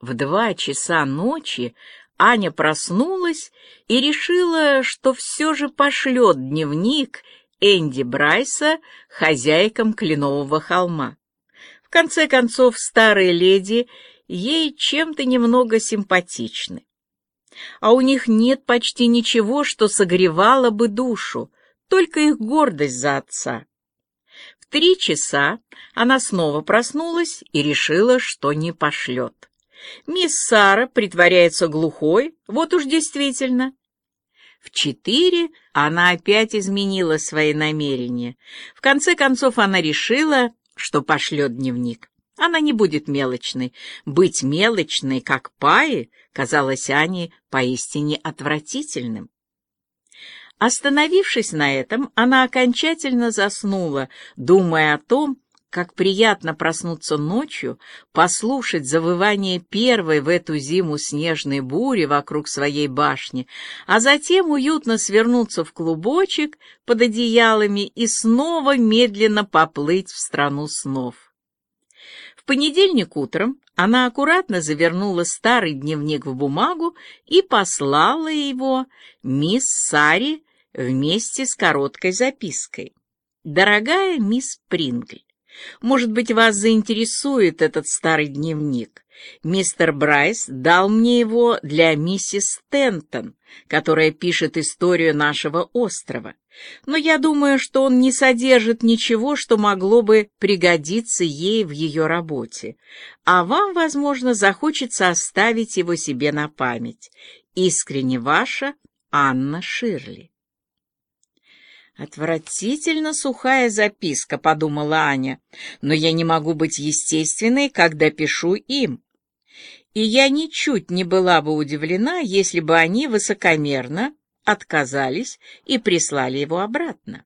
В два часа ночи Аня проснулась и решила, что все же пошлет дневник Энди Брайса хозяйкам Кленового холма. В конце концов, старые леди ей чем-то немного симпатичны. А у них нет почти ничего, что согревало бы душу, только их гордость за отца. В три часа она снова проснулась и решила, что не пошлет. Мисс Сара притворяется глухой, вот уж действительно. В четыре она опять изменила свои намерения. В конце концов она решила, что пошлет дневник. Она не будет мелочной. Быть мелочной, как Паи, казалось Ане поистине отвратительным. Остановившись на этом, она окончательно заснула, думая о том, как приятно проснуться ночью, послушать завывание первой в эту зиму снежной бури вокруг своей башни, а затем уютно свернуться в клубочек под одеялами и снова медленно поплыть в страну снов. В понедельник утром она аккуратно завернула старый дневник в бумагу и послала его мисс Сари вместе с короткой запиской. «Дорогая мисс Прингль, может быть, вас заинтересует этот старый дневник. Мистер Брайс дал мне его для миссис Стентон, которая пишет историю нашего острова. Но я думаю, что он не содержит ничего, что могло бы пригодиться ей в ее работе. А вам, возможно, захочется оставить его себе на память. Искренне ваша Анна Ширли. «Отвратительно сухая записка», — подумала Аня, «но я не могу быть естественной, когда пишу им. И я ничуть не была бы удивлена, если бы они высокомерно отказались и прислали его обратно».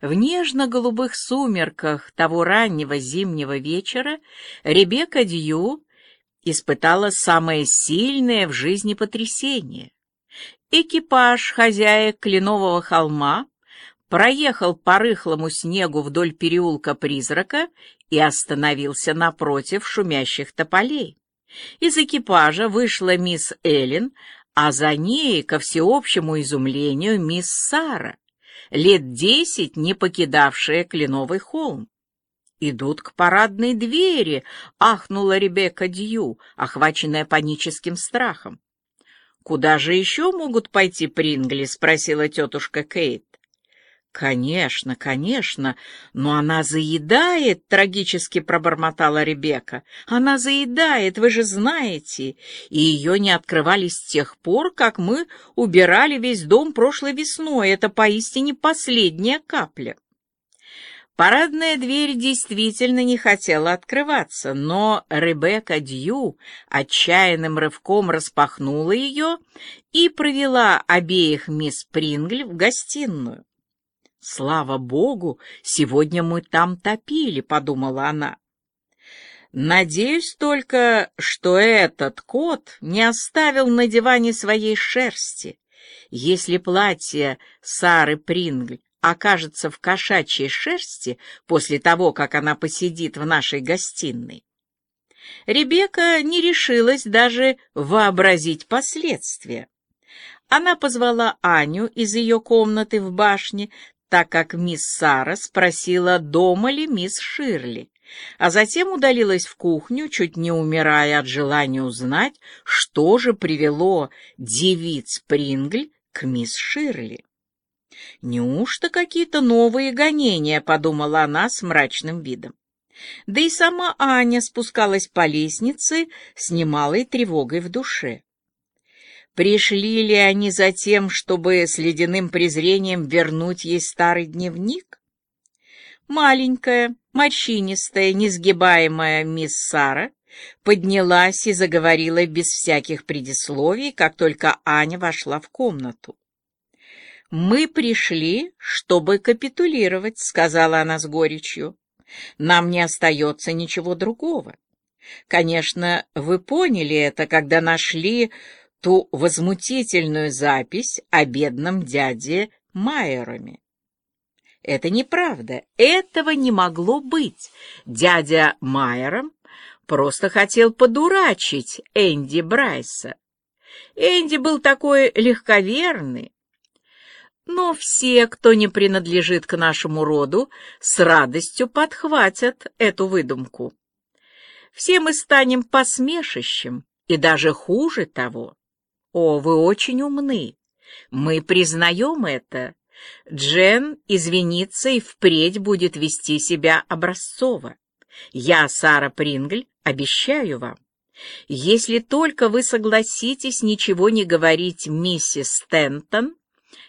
В нежно-голубых сумерках того раннего зимнего вечера Ребекка Дью испытала самое сильное в жизни потрясение. Экипаж хозяек Кленового холма проехал по рыхлому снегу вдоль переулка Призрака и остановился напротив шумящих тополей. Из экипажа вышла мисс Эллен, а за ней, ко всеобщему изумлению, мисс Сара, лет десять не покидавшая Кленовый холм. «Идут к парадной двери!» — ахнула Ребекка Дью, охваченная паническим страхом. «Куда же еще могут пойти Прингли?» — спросила тетушка Кейт. «Конечно, конечно, но она заедает», — трагически пробормотала Ребекка. «Она заедает, вы же знаете, и ее не открывали с тех пор, как мы убирали весь дом прошлой весной. Это поистине последняя капля». Парадная дверь действительно не хотела открываться, но Ребекка Дью отчаянным рывком распахнула ее и провела обеих мисс Прингль в гостиную. «Слава богу, сегодня мы там топили», — подумала она. «Надеюсь только, что этот кот не оставил на диване своей шерсти. Если платье Сары Прингль окажется в кошачьей шерсти после того, как она посидит в нашей гостиной. Ребекка не решилась даже вообразить последствия. Она позвала Аню из ее комнаты в башне, так как мисс Сара спросила, дома ли мисс Ширли, а затем удалилась в кухню, чуть не умирая от желания узнать, что же привело девиц Прингль к мисс Ширли. «Неужто какие-то новые гонения?» — подумала она с мрачным видом. Да и сама Аня спускалась по лестнице с немалой тревогой в душе. Пришли ли они за тем, чтобы с ледяным презрением вернуть ей старый дневник? Маленькая, морщинистая, несгибаемая мисс Сара поднялась и заговорила без всяких предисловий, как только Аня вошла в комнату. «Мы пришли, чтобы капитулировать», — сказала она с горечью. «Нам не остается ничего другого. Конечно, вы поняли это, когда нашли ту возмутительную запись о бедном дяде Майероме. Это неправда, этого не могло быть. Дядя Майером просто хотел подурачить Энди Брайса. Энди был такой легковерный. Но все, кто не принадлежит к нашему роду, с радостью подхватят эту выдумку. Все мы станем посмешищем, и даже хуже того. О, вы очень умны. Мы признаем это. Джен извинится и впредь будет вести себя образцово. Я, Сара Прингль, обещаю вам. Если только вы согласитесь ничего не говорить миссис Стентон,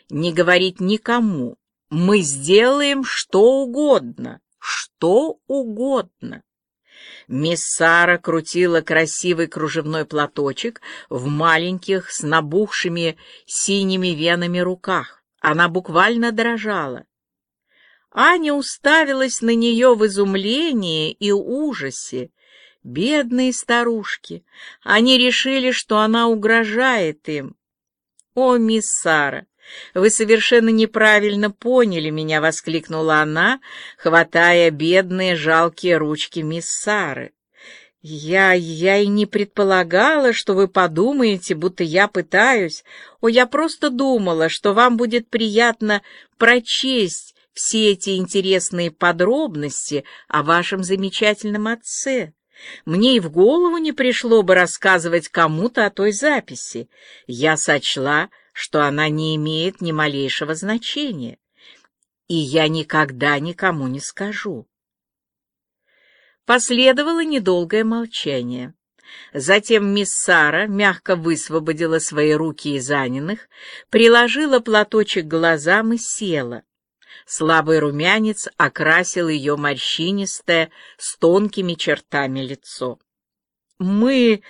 не говорить никому, мы сделаем что угодно, что угодно. Мисс Сара крутила красивый кружевной платочек в маленьких с набухшими синими венами руках. Она буквально дрожала. Аня уставилась на нее в изумлении и ужасе. Бедные старушки! Они решили, что она угрожает им. «О, мисс Сара, вы совершенно неправильно поняли меня!» — воскликнула она, хватая бедные жалкие ручки мисс Сары. «Я... я и не предполагала, что вы подумаете, будто я пытаюсь. О, я просто думала, что вам будет приятно прочесть все эти интересные подробности о вашем замечательном отце. Мне и в голову не пришло бы рассказывать кому-то о той записи. Я сочла, что она не имеет ни малейшего значения, и я никогда никому не скажу. Последовало недолгое молчание. Затем мисс Сара мягко высвободила свои руки из Аниных, приложила платочек к глазам и села. Слабый румянец окрасил ее морщинистое, с тонкими чертами лицо. «Мы...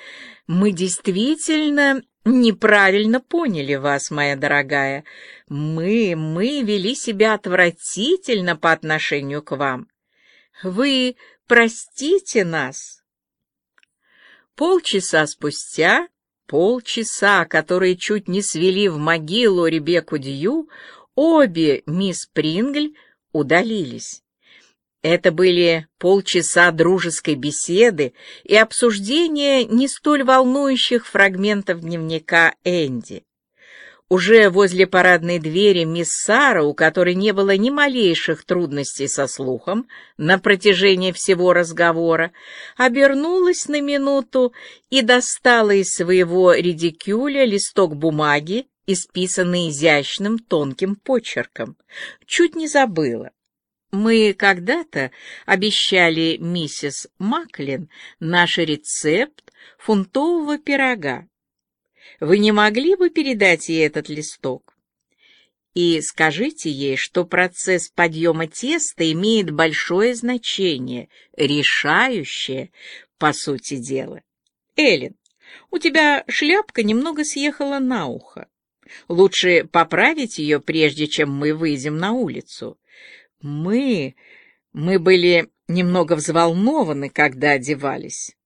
мы действительно неправильно поняли вас, моя дорогая. Мы... мы вели себя отвратительно по отношению к вам. Вы простите нас?» Полчаса спустя, полчаса, которые чуть не свели в могилу Ребекку Дью, Обе мисс Прингль удалились. Это были полчаса дружеской беседы и обсуждения не столь волнующих фрагментов дневника Энди. Уже возле парадной двери мисс Сара, у которой не было ни малейших трудностей со слухом на протяжении всего разговора, обернулась на минуту и достала из своего редикюля листок бумаги исписанный изящным тонким почерком. Чуть не забыла. Мы когда-то обещали миссис Маклин наш рецепт фунтового пирога. Вы не могли бы передать ей этот листок? И скажите ей, что процесс подъема теста имеет большое значение, решающее, по сути дела. Эллен, у тебя шляпка немного съехала на ухо. Лучше поправить ее, прежде чем мы выйдем на улицу. Мы... мы были немного взволнованы, когда одевались.